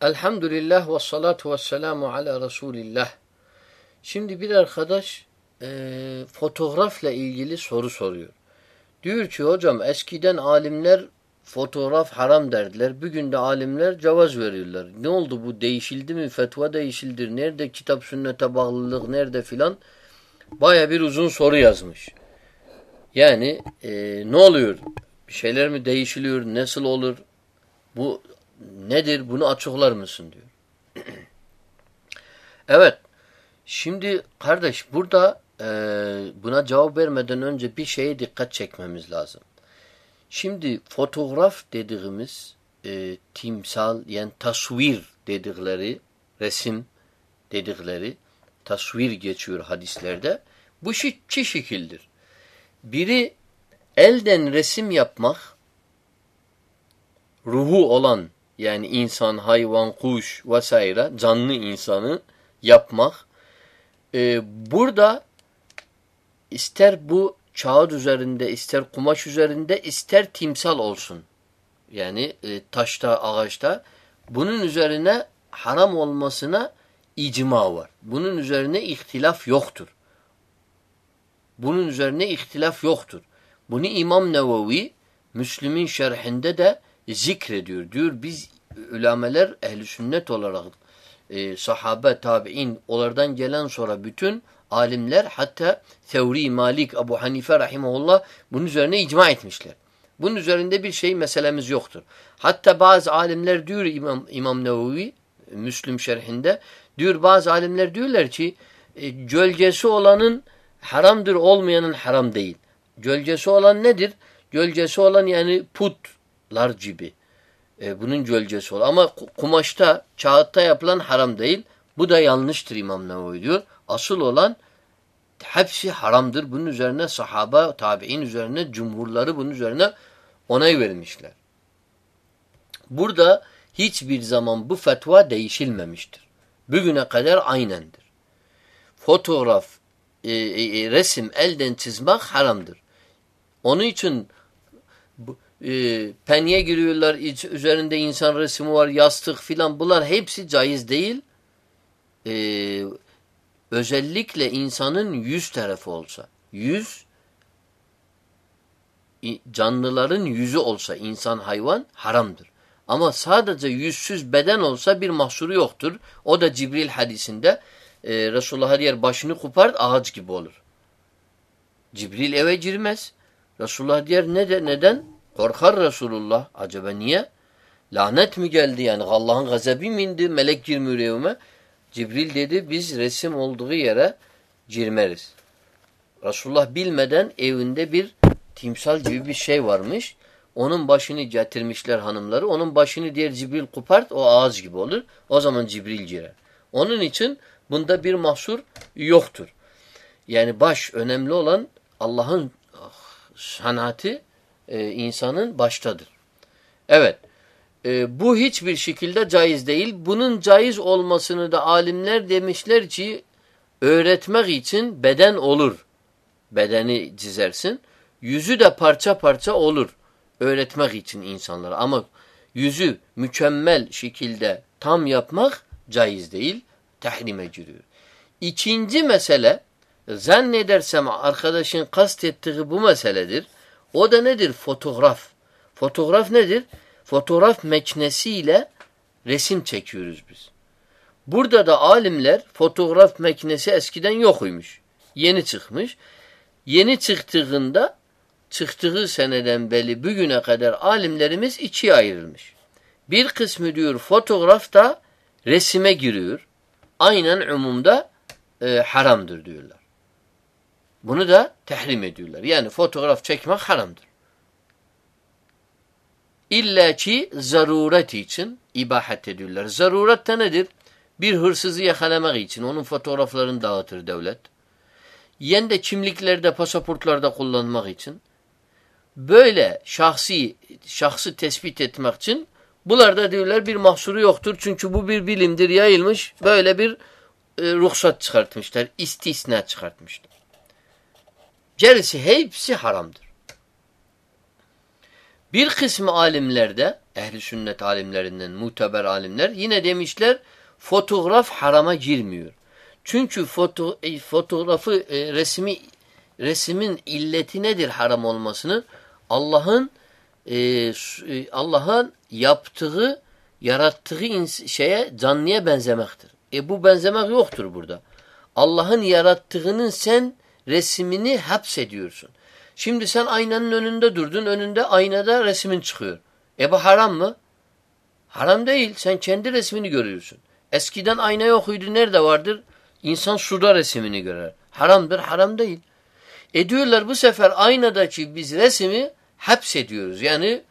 Elhamdülillah ve salatu ve selamu ala Resulillah. Şimdi bir arkadaş e, fotoğrafla ilgili soru soruyor. Diyor ki hocam eskiden alimler fotoğraf haram derdiler. Bugün de alimler cevaz veriyorlar. Ne oldu bu değişildi mi? Fetva değişildir. Nerede kitap sünnete bağlılık nerede filan? Baya bir uzun soru yazmış. Yani e, ne oluyor? Bir şeyler mi değişiliyor? Nasıl olur? Bu nedir? Bunu açıklar mısın diyor. evet. Şimdi kardeş burada e, buna cevap vermeden önce bir şeye dikkat çekmemiz lazım. Şimdi fotoğraf dediğimiz e, timsal yani tasvir dedikleri resim dedikleri tasvir geçiyor hadislerde. Bu iki şekildir. Biri elden resim yapmak ruhu olan yani insan, hayvan, kuş vesaire canlı insanı yapmak. Ee, burada ister bu kağıt üzerinde, ister kumaş üzerinde, ister timsal olsun. Yani e, taşta, ağaçta. Bunun üzerine haram olmasına icma var. Bunun üzerine ihtilaf yoktur. Bunun üzerine ihtilaf yoktur. Bunu İmam Nevevi Müslüm'ün şerhinde de zikrediyor. Diyor biz ülemeler ehli sünnet olarak e, sahabe, tabi'in onlardan gelen sonra bütün alimler hatta Tevri, Malik, Abu Hanife rahimahullah bunun üzerine icma etmişler. Bunun üzerinde bir şey meselemiz yoktur. Hatta bazı alimler diyor İmam, İmam Nevevi Müslüm şerhinde diyor bazı alimler diyorlar ki e, gölgesi olanın haramdır olmayanın haram değil. Gölgesi olan nedir? Gölgesi olan yani putlar gibi. E, bunun gölgesi olan. Ama kumaşta, kağıtta yapılan haram değil. Bu da yanlıştır İmam Nevevi diyor. Asıl olan hepsi haramdır. Bunun üzerine sahaba, tabi'in üzerine, cumhurları bunun üzerine onay vermişler. Burada hiçbir zaman bu fetva değişilmemiştir. Bugüne kadar aynendir. Fotoğraf, e, e, e resim elden çizmek haramdır. Onun için e, penye giriyorlar, üzerinde insan resmi var, yastık filan bunlar hepsi caiz değil. E, özellikle insanın yüz tarafı olsa, yüz canlıların yüzü olsa insan hayvan haramdır. Ama sadece yüzsüz beden olsa bir mahsuru yoktur. O da Cibril hadisinde e, Resulullah diğer başını kopart ağaç gibi olur. Cibril eve girmez. Resulullah diğer ne de, neden? Korkar Resulullah. Acaba niye? Lanet mi geldi yani? Allah'ın gazebi mi indi? Melek girmiyor evime. Cibril dedi biz resim olduğu yere girmeriz. Resulullah bilmeden evinde bir timsal gibi bir şey varmış. Onun başını getirmişler hanımları. Onun başını diğer Cibril kopart o ağız gibi olur. O zaman Cibril girer. Onun için bunda bir mahsur yoktur. Yani baş önemli olan Allah'ın sanatı e, insanın baştadır. Evet. E, bu hiçbir şekilde caiz değil. Bunun caiz olmasını da alimler demişler ki öğretmek için beden olur. Bedeni çizersin. Yüzü de parça parça olur. Öğretmek için insanlara. Ama yüzü mükemmel şekilde tam yapmak caiz değil. Tehrime giriyor. İkinci mesele zannedersem arkadaşın kastettiği bu meseledir. O da nedir? Fotoğraf. Fotoğraf nedir? Fotoğraf makinesiyle resim çekiyoruz biz. Burada da alimler fotoğraf makinesi eskiden yokuymuş. Yeni çıkmış. Yeni çıktığında çıktığı seneden beri bugüne kadar alimlerimiz ikiye ayrılmış. Bir kısmı diyor fotoğraf da resime giriyor. Aynen umumda e, haramdır diyorlar. Bunu da tehrim ediyorlar. Yani fotoğraf çekmek haramdır. İlla ki zaruret için ibahet ediyorlar. Zaruret de nedir? Bir hırsızı yakalamak için onun fotoğraflarını dağıtır devlet. Yen de kimliklerde, pasaportlarda kullanmak için. Böyle şahsi, şahsı tespit etmek için bunlarda diyorlar bir mahsuru yoktur. Çünkü bu bir bilimdir yayılmış. Böyle bir e, ruhsat çıkartmışlar. istisna çıkartmışlar. Gerisi hepsi haramdır. Bir kısmı alimlerde ehli sünnet alimlerinden, muteber alimler yine demişler fotoğraf harama girmiyor. Çünkü foto, e, fotoğrafı e, resmi resmin illeti nedir haram olmasının? Allah'ın e, Allah'ın yaptığı, yarattığı şeye canlıya benzemektir. E bu benzemek yoktur burada. Allah'ın yarattığının sen resmini hapsediyorsun. Şimdi sen aynanın önünde durdun, önünde aynada resmin çıkıyor. E bu haram mı? Haram değil. Sen kendi resmini görüyorsun. Eskiden ayna yokuydu. Nerede vardır? İnsan suda resmini görer. Haramdır, haram değil. E diyorlar bu sefer aynadaki biz resmi hapsediyoruz. Yani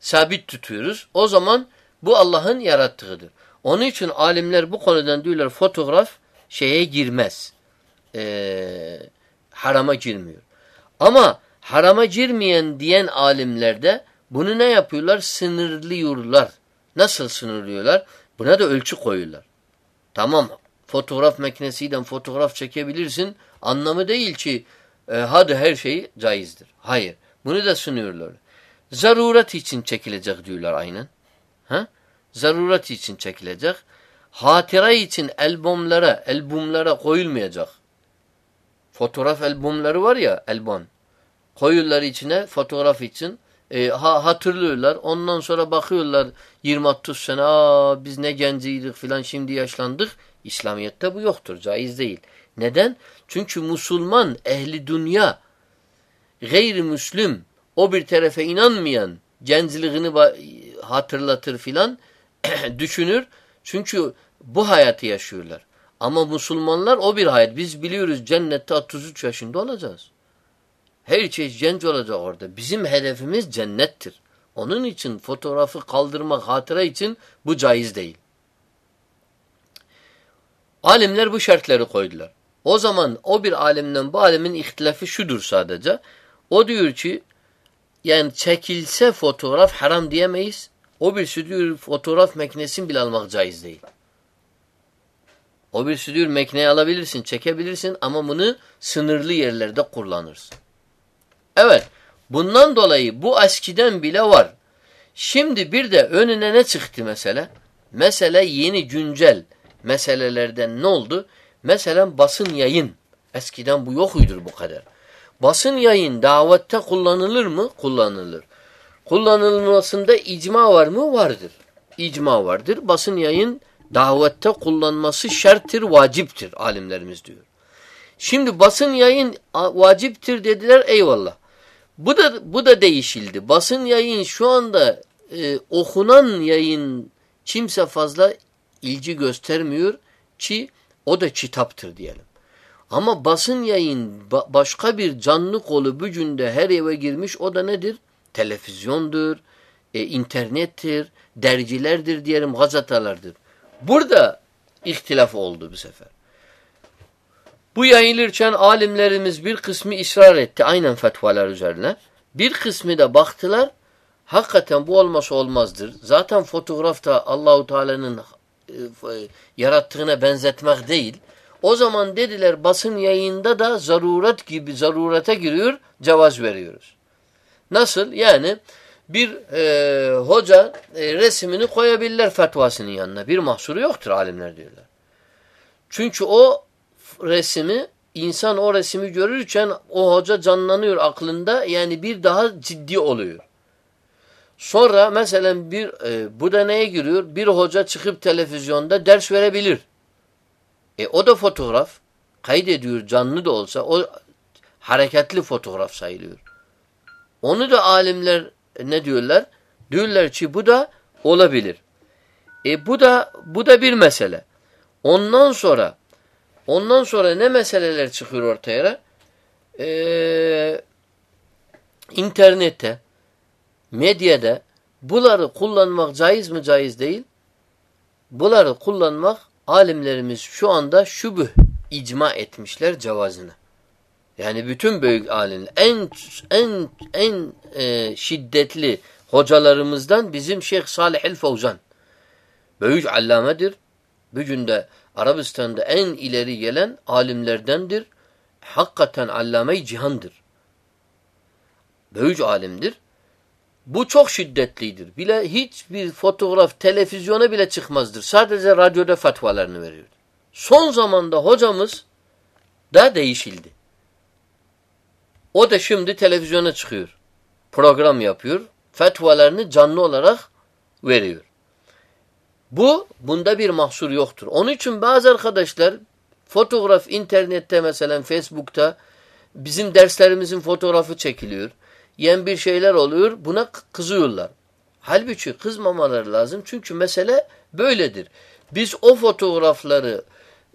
sabit tutuyoruz. O zaman bu Allah'ın yarattığıdır. Onun için alimler bu konudan diyorlar fotoğraf şeye girmez. Ee, harama girmiyor. Ama harama girmeyen diyen alimler de bunu ne yapıyorlar? Sınırlıyorlar. Nasıl sınırlıyorlar? Buna da ölçü koyuyorlar. Tamam fotoğraf makinesiyle fotoğraf çekebilirsin. Anlamı değil ki e, hadi her şey caizdir. Hayır. Bunu da sunuyorlar. Zaruret için çekilecek diyorlar aynen. Ha? Zaruret için çekilecek. Hatıra için albümlere, albümlere koyulmayacak. Fotoğraf albümleri var ya, albüm. Koyuyorlar içine fotoğraf için. E, ha, hatırlıyorlar. Ondan sonra bakıyorlar 20-30 sene Aa, biz ne genciydik filan şimdi yaşlandık. İslamiyet'te bu yoktur. Caiz değil. Neden? Çünkü Müslüman ehli dünya gayrimüslim o bir tarafa inanmayan genciliğini hatırlatır filan düşünür. Çünkü bu hayatı yaşıyorlar. Ama Müslümanlar o bir hayat. Biz biliyoruz cennette 33 yaşında olacağız. Her şey genç olacak orada. Bizim hedefimiz cennettir. Onun için fotoğrafı kaldırmak hatıra için bu caiz değil. Alimler bu şartları koydular. O zaman o bir alimden bu alimin ihtilafı şudur sadece. O diyor ki yani çekilse fotoğraf haram diyemeyiz. O bir diyor fotoğraf makinesini bile almak caiz değil. O bir diyor makineyi alabilirsin, çekebilirsin ama bunu sınırlı yerlerde kullanırsın. Evet, bundan dolayı bu eskiden bile var. Şimdi bir de önüne ne çıktı mesela? Mesela yeni güncel meselelerden ne oldu? Mesela basın yayın. Eskiden bu yokuydur bu kadar. Basın yayın davette kullanılır mı? Kullanılır. Kullanılmasında icma var mı? Vardır. İcma vardır. Basın yayın davette kullanması şerttir, vaciptir alimlerimiz diyor. Şimdi basın yayın vaciptir dediler eyvallah. Bu da bu da değişildi. Basın yayın şu anda e, okunan yayın kimse fazla ilgi göstermiyor ki o da kitaptır diyelim. Ama basın yayın ba başka bir canlı kolu bugünde her eve girmiş o da nedir? Televizyondur, e, internettir, dergilerdir diyelim, gazetelerdir. Burada ihtilaf oldu bu sefer. Bu yayılırken alimlerimiz bir kısmı ısrar etti aynen fetvalar üzerine. Bir kısmı da baktılar hakikaten bu olmasa olmazdır. Zaten fotoğrafta Allahu Teala'nın e, yarattığına benzetmek değil. O zaman dediler basın yayında da zaruret gibi zarurete giriyor, cevaz veriyoruz. Nasıl? Yani bir e, hoca e, resmini koyabilirler fetvasının yanına. Bir mahsuru yoktur alimler diyorlar. Çünkü o resmi insan o resmi görürken o hoca canlanıyor aklında yani bir daha ciddi oluyor. Sonra mesela bir e, bu da neye giriyor? Bir hoca çıkıp televizyonda ders verebilir. E o da fotoğraf kaydediyor canlı da olsa o hareketli fotoğraf sayılıyor. Onu da alimler ne diyorlar? Diyorlar ki bu da olabilir. E bu da bu da bir mesele. Ondan sonra ondan sonra ne meseleler çıkıyor ortaya? Ee, internette, medyada bunları kullanmak caiz mi caiz değil? Bunları kullanmak alimlerimiz şu anda şubüh icma etmişler cevazını. Yani bütün büyük alimler en en en e, şiddetli hocalarımızdan bizim Şeyh Salih el Fawzan. Büyük allamedir. Bugün de Arabistan'da en ileri gelen alimlerdendir. Hakikaten allame cihandır. Büyük alimdir. Bu çok şiddetlidir. Bile hiçbir fotoğraf televizyona bile çıkmazdır. Sadece radyoda fatvalarını veriyor. Son zamanda hocamız da değişildi. O da şimdi televizyona çıkıyor. Program yapıyor. Fetvalarını canlı olarak veriyor. Bu, bunda bir mahsur yoktur. Onun için bazı arkadaşlar fotoğraf internette mesela Facebook'ta bizim derslerimizin fotoğrafı çekiliyor. Yen bir şeyler oluyor. Buna kızıyorlar. Halbuki kızmamaları lazım. Çünkü mesele böyledir. Biz o fotoğrafları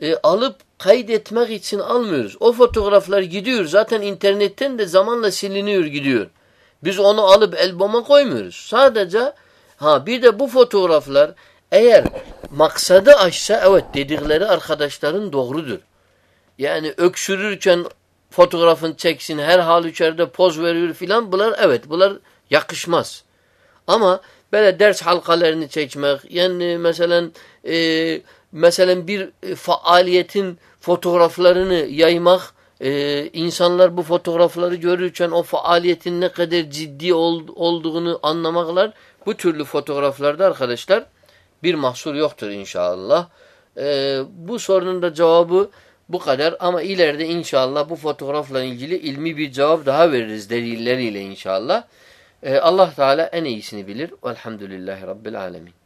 e, alıp kaydetmek için almıyoruz. O fotoğraflar gidiyor. Zaten internetten de zamanla siliniyor gidiyor. Biz onu alıp alboma koymuyoruz. Sadece ha bir de bu fotoğraflar eğer maksadı aşsa evet dedikleri arkadaşların doğrudur. Yani öksürürken fotoğrafını çeksin, her hal içeride poz veriyor filan bunlar evet bunlar yakışmaz. Ama böyle ders halkalarını çekmek yani mesela e, mesela bir faaliyetin fotoğraflarını yaymak e, insanlar bu fotoğrafları görürken o faaliyetin ne kadar ciddi ol, olduğunu anlamaklar bu türlü fotoğraflarda arkadaşlar bir mahsur yoktur inşallah. E, bu sorunun da cevabı bu kadar ama ileride inşallah bu fotoğrafla ilgili ilmi bir cevap daha veririz delilleriyle inşallah. E, Allah Teala en iyisini bilir. Velhamdülillahi Rabbil Alemin.